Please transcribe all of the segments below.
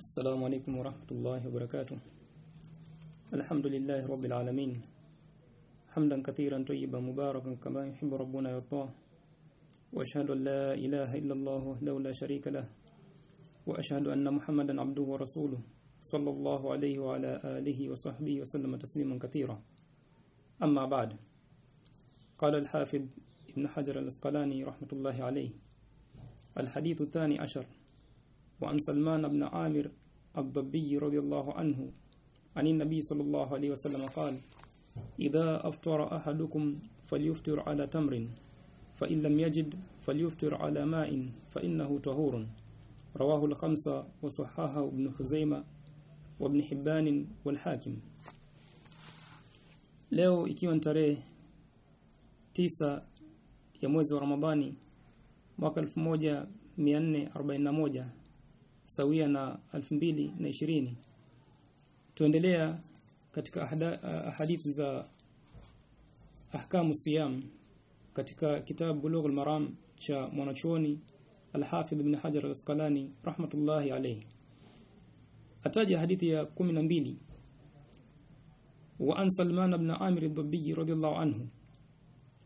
السلام عليكم ورحمة الله وبركاته. الحمد لله رب العالمين. حمدا كثيرا طيبا مباركا كما يحب ربنا ويرضاه. وأشهد أن لا إله إلا الله وحده لا شريك له. وأشهد أن محمدا عبده ورسوله صلى الله عليه وعلى آله وصحبه وسلم تسليما كثيرا. أما بعد قال الحافظ ابن حجر الأسقلاني رحمة الله عليه. الحديث الثاني عشر. وعن سلمان بن عامر الضبي رضي الله عنه عن النبي صلى الله عليه وسلم قال إذا أفطر أحدكم فليفطر على تمر فإن لم يجد فليفطر على ماء فإنه طهور. رواه الخمسة وصححه ابن خزيمة وابن حبان والحاكم. Leo ikiwa ni tarehe tisa ya mwezi wa Ramadhani mwaka 1441 sawia na 2020 tuendelea katika hadithi za ahkamu siyam katika kitabu Bulugh al-Maram cha mwanachuoni Al-Hafidh Ibn Hajar al-Asqalani rahmatullahi alayhi. Ataja hadithi ya 12 wa an Salman ibn Amir ad-Dabbi radiyallahu anhu.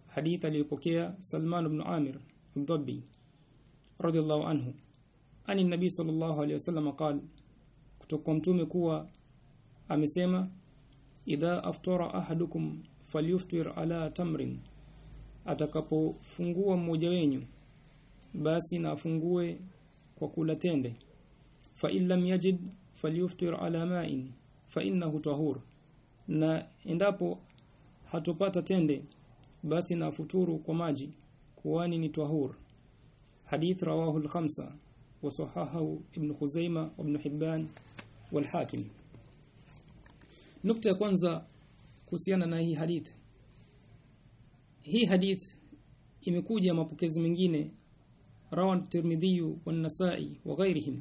Hadithi aliyopokea Salman ibn Amir ad-Dabbi radiyallahu anhu ani nabii sallallahu alayhi wasallam qala kutoka mtume kuwa amesema idha aftara ahadukum falyuftir ala tamrin. Atakapofungua mmoja wenyu basi na afungue kwa kula tende. Fa illam yajid falyuftir ala ma'in fa innahu tahur. Na endapo hatopata tende basi na futuru kwa maji kwani ni tahur. Hadith rawahu al-khamsa ابن ibn وابن wa ibn Hibban wal Hakim Nukta kuhusiana na hii hadith. Hii hadith imekuja mapokezi mengine rawan Tirmidhi wa Nasa'i wa ghairihim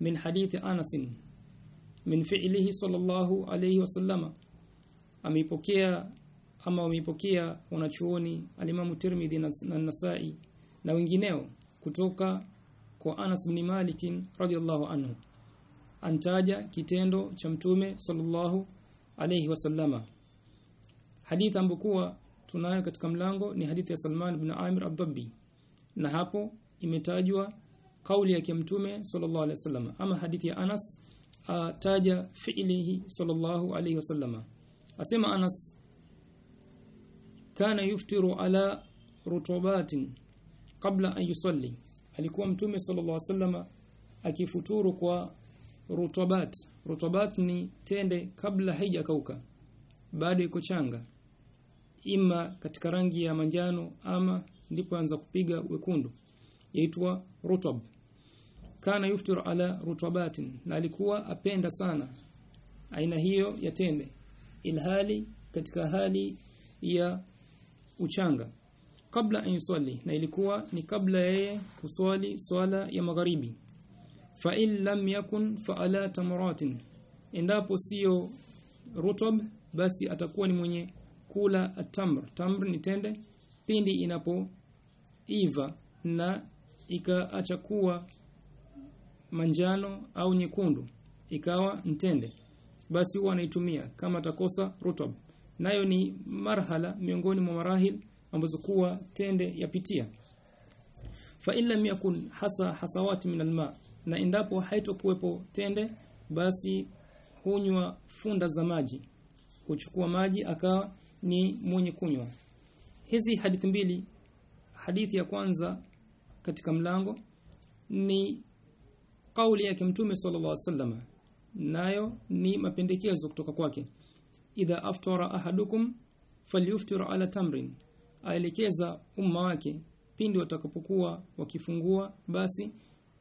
min hadith Anas min fi'lihi sallallahu alayhi wasallama ameipokea ama wameipokea wanachuoni alimamu Tirmidhi na Nasa'i na wengineo kutoka kwa Anas bin Malik radhiyallahu anhu. Antaja kitendo cha mtume sallallahu alayhi wasallama. Hadithi ambokuwa tunayo katika mlango ni hadithi ya Salman ibn Amir ad-Dabbi. Na hapo imetajwa kauli ya mtume sallallahu alayhi wasallama. Ama hadithi ya Anas ataja fi'lihi sallallahu alayhi wasallama. Asema Anas kana yuftiru ala rutubatin qabla an yusalli alikuwa mtume sallallahu alaihi wasallam akifuturu kwa rutubat. Rutubat ni tende kabla haijakauka bado iko changa. Ima katika rangi ya manjano ama ndipo anza kupiga wekundu yaitwa rutab kana yuftir ala rutabatin na alikuwa apenda sana aina hiyo ya tende ilhali katika hali ya uchanga kabla an yusalli na ilikuwa ni kabla yeye kuswali swala ya magharibi. Fa in lam yakun fa ala tamratin endapo sio rutab basi atakuwa ni mwenye kula atamr tamr ni tende pindi inapo iva na ikaacha kuwa manjano au nyekundu ikawa ntende basi huwa anaitumia kama atakosa rutab nayo ni marhala miongoni mwa marahil ambazo kuwa tende yapitia. Fa in lam yakun hasa hasawati min alma na endapo haitokuwepo tende basi hunywa funda za maji. Huchukua maji akawa ni mwenye kunywa. Hizi hadithi mbili hadithi ya kwanza katika mlango ni kauli yake mtume sallallahu alaihi wasallam nayo ni mapendekezo kutoka kwake. Idha aftara ahadukum falyuftir ala tamrin aelekeza umma wake pindi watakapokuwa wakifungua basi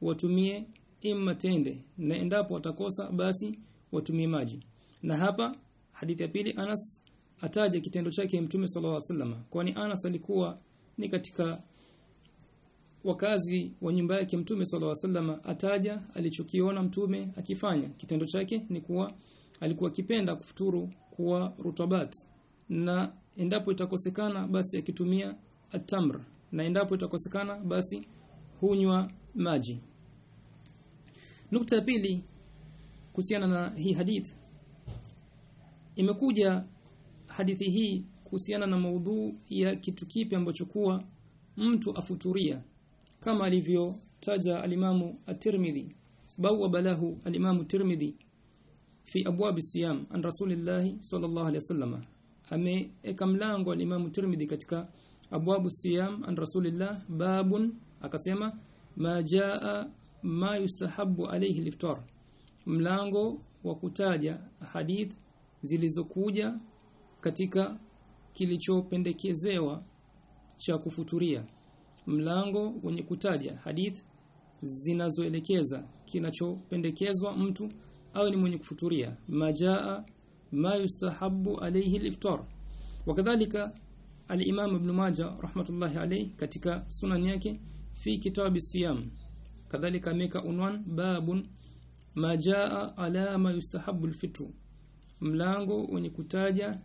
watumie imma tende na endapo watakosa basi watumie maji. Na hapa hadithi ya pili Anas ataja kitendo chake mtume sallallahu alaihi wasallam kwani Anas alikuwa ni katika wakazi wa nyumba yake mtume sallallahu alaihi wasallam ataja alichokiona mtume akifanya. Kitendo chake ni kuwa alikuwa akipenda kufuturu kuwa rutabat na endapo itakosekana basi akitumia atamr na endapo itakosekana basi hunywa maji. Nukta ya pili kuhusiana na hii hadith. Imekuja hadithi hii kuhusiana na maudhu ya kitu kipi ambacho kuwa mtu afuturia. Kama alivyotaja alimamu at-Tirmidhi bawa balahu alimamu Tirmidhi fi abwab siyam an rasulillahi sallallahu alayhi wasallam ameeka mlango alimamu Tirmidhi katika abwabu siyam an rasulillah babun akasema ma jaa ma yustahabu alayhi liftar mlango wa kutaja hadith zilizokuja katika kilichopendekezewa cha kufuturia. Mlango wenye kutaja hadith zinazoelekeza kinachopendekezwa mtu au ni mwenye kufuturia. Majaa ma يستحب عليه الافطار وكذلك الامام ابن ماجه رحمه الله عليه katika sunan yake fi kitabi siyam. Kadhalika ameka unwan babun ما ala ma yustahabu يستحب الفطر mlango wenye kutaja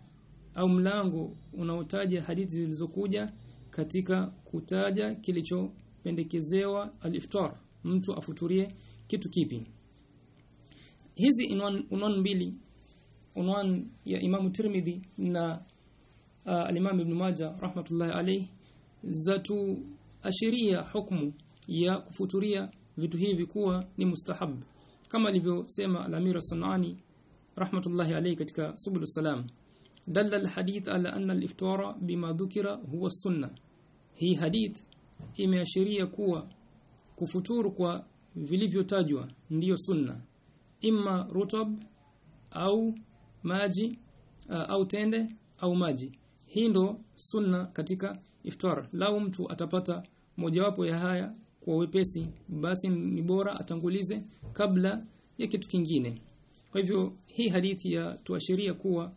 au mlango unaotaja hadithi zilizokuja katika kutaja kilichopendekezewa aliftar. Mtu afuturie kitu kipi. Hizi unwan mbili unwan ya Imam Tirmidhi na uh, al-Imam Ibn Majah rahmatullahi alayhi zatu ashiria hukumu ya kufuturia vitu hivi kuwa ni mustahab. Kama alivyosema al-Amir as-Sanani rahmatullahi alayhi katika Subul Salam dalla al-hadith ala anna al-iftara bima dhukira huwa sunna hii hadith imeashiria kuwa kufuturu kwa vilivyotajwa ndiyo sunna imma rutab au maji uh, au tende au maji. Hii ndo sunna katika iftar. Lau mtu atapata mojawapo ya haya kwa wepesi basi ni bora atangulize kabla ya kitu kingine. Kwa hivyo hii hadithi ya tuashiria kuwa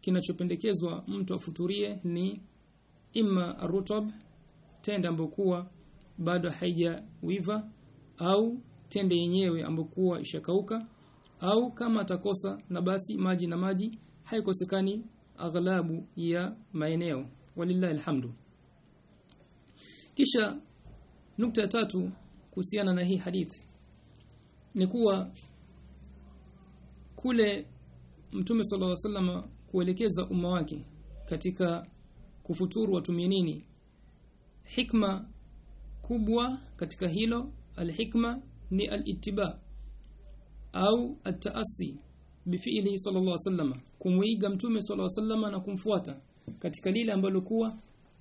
kinachopendekezwa mtu afuturie ni imma rutab tende ambokuwa bado haijawiva au tende yenyewe ambokuwa ishakauka au kama atakosa na basi maji na maji haikosekani aghlabu ya maeneo. Walillahi alhamdu. Kisha nukta ya tatu kuhusiana na hii hadithi ni kuwa kule mtume sallallahu alaihi wasallam kuelekeza umma wake katika kufuturu watumie nini? Hikma kubwa katika hilo alhikma ni alittiba au ataasi bifiili sallallahu alaihi wasallam kumuiga mtume sallallahu alaihi wasallam na kumfuata katika lile ambalo kuwa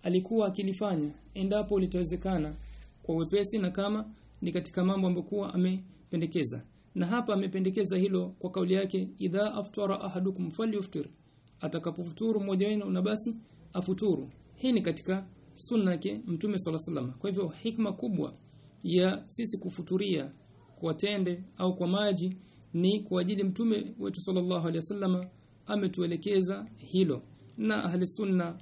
alikuwa akilifanya endapo litawezekana kwa wepesi na kama ni katika mambo ambayo kuwa amependekeza. Na hapa amependekeza hilo kwa kauli yake idha aftara ahadukum falyuftir atakapofuturu mmoja wenu na basi afuturu. Hii ni katika sunna yake mtume sallallahu alayhi wasallam. Kwa hivyo hikma kubwa ya sisi kufuturia kwa tende au kwa maji ni kwa ajili mtume wetu sallallahu alaihi wasallam ametuelekeza hilo. Na ahli sunna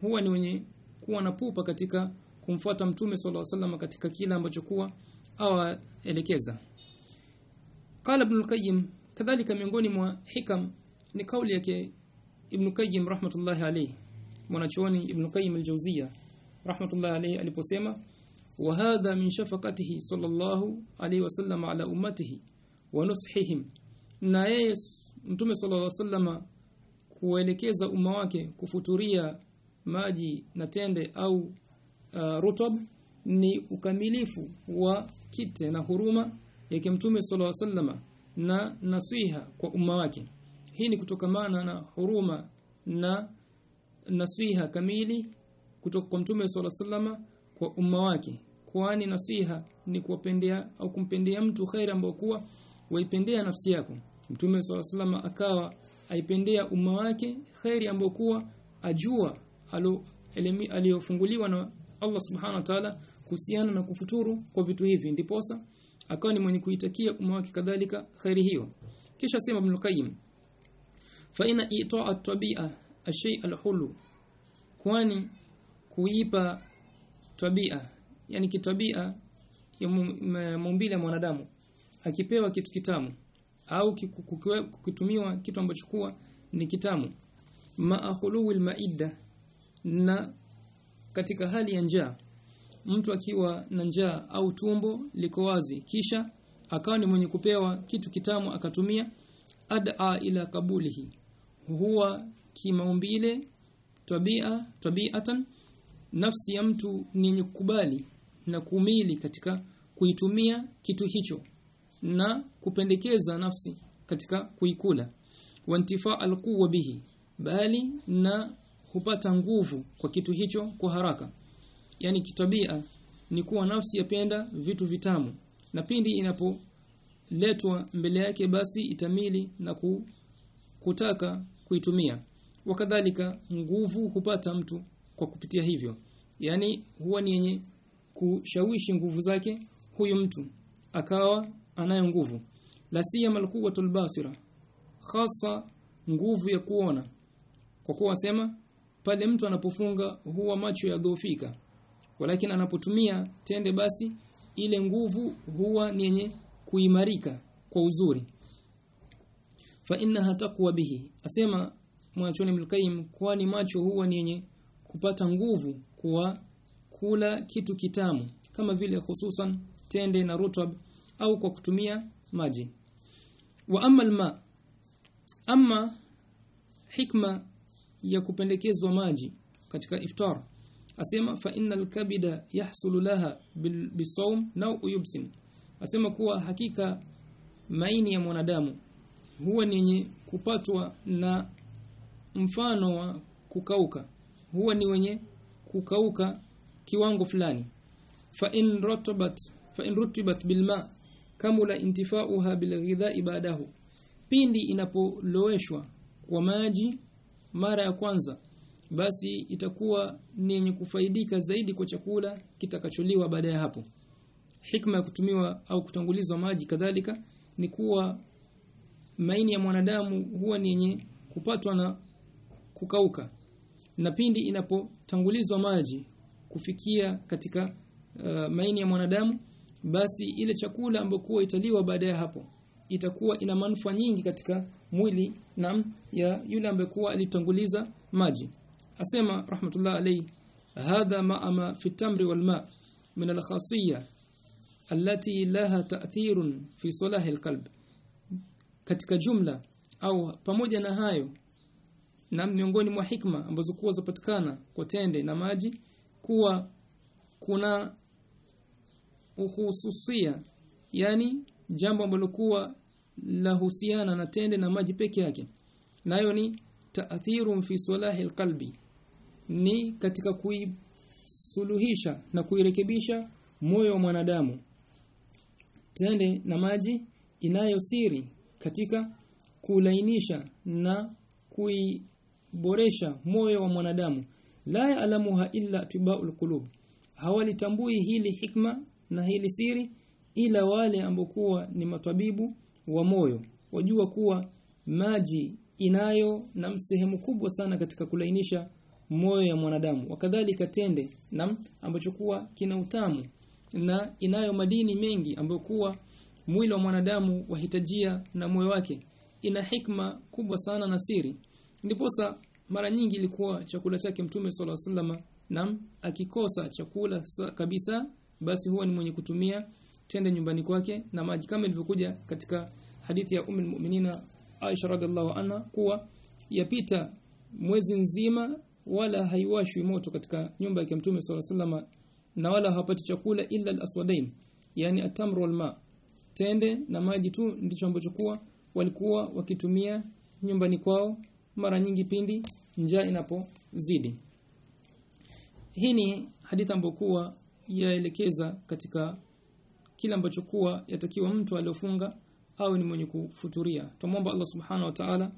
huwa ni wenye kuwa na pupa katika kumfuata mtume sallallahu alaihi wasallam katika kila ambacho kuwa awaelekeza. Qala ibn al-qayyim kadhalika miongoni mwa hikam ni kauli yake ibn qayyim rahmatullahi alayhi. Mwanachuoni ibn qayyim al-jawziya rahmatullahi alayhi aliposema wa hadha min shafaqatihi sallallahu alayhi وسلم ummatihi wa nushihim na yeye mtume sallallahu alayhi wasallam kuelekeza umma wake kufuturia maji na tende au uh, rutab ni ukamilifu wa kite na huruma yake mtume sallallahu alayhi wasallam na nasiha kwa umma wake. Hii ni kutokamana na huruma na nasiha kamili kutoka kwa mtume sallallahu alayhi wasallam kwa umma wake kwani nasiha ni kuwapendea au kumpendea mtu khair ambao kuwa waipendea nafsi yako. Mtume swalla akawa aipendea umma wake khairi ambao kuwa ajua aliyofunguliwa na Allah subhanahu wa ta'ala kuhusiana na kufuturu kwa vitu hivi. Ndiposa akawa ni mwenye kuitakia umma wake kadhalika khairi hiyo. Kisha sema Ibn Qayyim fa ina ita'a at-tabi'a ashay al-hulu kwani kuipa tabia yani kitabia ya maumbile ya mwanadamu. Akipewa kitu kitamu au kukitumiwa kitu ambacho kuwa ni kitamu. Ma'akhuluwil ma'idda na katika hali ya njaa. Mtu akiwa na njaa au tumbo liko wazi kisha akawa ni mwenye kupewa kitu kitamu akatumia ad'a ila kabulihi. Huwa kimaumbile tabia tabiatan nafsi ya mtu ni yenye kukubali na kumili katika kuitumia kitu hicho na kupendekeza nafsi katika kuikula. Wantifa alquwa bihi bali na hupata nguvu kwa kitu hicho kwa haraka. Yani kitabia ni kuwa nafsi yapenda vitu vitamu. Na pindi inapoletwa mbele yake basi itamili na ku, kutaka kuitumia. Wakadhalika nguvu hupata mtu kwa kupitia hivyo. Yani huwa ni yenye kushawishi nguvu zake huyu mtu akawa anayo nguvu. La siyama alquwwatul basira hasa nguvu ya kuona. Kwa kuwa sema pale mtu anapofunga huwa macho yadhoofika walakin anapotumia tende basi ile nguvu huwa ni yenye kuimarika kwa uzuri. Fa innaha taqwa bihi asema mwachoni mlkaim kwani macho huwa ni yenye kupata nguvu kwa kula kitu kitamu kama vile hususan tende na rutab au kwa kutumia maji. Wa amma alma amma hikma ya kupendekezwa maji katika iftar asema fa innal kabida yahsulu laha bisawm naw yubsin. Asema kuwa hakika maini ya mwanadamu huwa ni yenye kupatwa na mfano wa kukauka huwa ni wenye kukauka kiwango fulani. Fa in rutabat fa in rutibat bilma kamula intifauha bilghidha'i ba'dahu pindi inapoloweshwa kwa maji mara ya kwanza basi itakuwa ni yenye kufaidika zaidi kwa chakula kitakacholiwa baada ya hapo. Hikma ya kutumiwa au kutangulizwa maji kadhalika ni kuwa maini ya mwanadamu huwa ni yenye kupatwa na kukauka. Na pindi inapotangulizwa maji kufikia katika uh, maini ya mwanadamu basi ile chakula ambayo italiwa baada ya hapo itakuwa ina manufaa nyingi katika mwili na ya yule ambaye alitanguliza maji. Asema rahmatullah alayhi hadha ma'ama fi tamri wal ma' min al khasiyya allati laha ta'thirun fi salahi al katika jumla au pamoja na hayo na miongoni mwa hikma ambazo kuwa zapatikana kwa tende na maji kuwa kuna uhususia yani jambo ambalo kuwa la husiana na tende na maji peke yake. Nayo ni ta'thirun fi salahi alqalbi. Ni katika kuisuluhisha na kuirekebisha moyo wa mwanadamu. Tende na maji inayo siri katika kulainisha na kuiboresha moyo wa mwanadamu la ya'lamuha illa tibau qulub. Hawalitambui hili hikma na hili siri ila wale ambokuwa ni matabibu wa moyo. Wajua kuwa maji inayo na sehemu kubwa sana katika kulainisha moyo ya mwanadamu. Wakadhalika tende na ambacho kuwa kina utamu na inayo madini mengi ambayo kuwa mwili wa mwanadamu wahitajia na moyo wake. Ina hikma kubwa sana na siri. Ndiposa mara nyingi ilikuwa chakula chake mtume sala sallama nam akikosa chakula kabisa basi huwa ni mwenye kutumia tende nyumbani kwake na maji. Kama ilivyokuja katika hadithi ya ummu mu'minina Aisha radhiallahu anha kuwa yapita mwezi nzima wala haiwashwi moto katika nyumba ya Mtume sala sallama na wala hapati chakula illa al-aswadain yani atamru wal tende na maji tu ndicho ambacho kuwa walikuwa wakitumia nyumbani kwao mara nyingi pindi njaa inapozidi. Hii ni hadithi ambayo kuwa yaelekeza katika kila ambacho kuwa yatakiwa mtu aliofunga au ni mwenye kufuturia. Tumomba Allah subhanahu wa ta'ala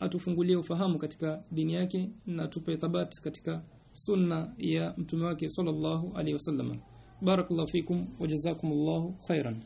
atufungulie ufahamu katika dini yake na tupe thabat katika sunna ya mtume wake sallallahu alaihi wasallam. Barakallahu fikum wa jazakumullahu khairan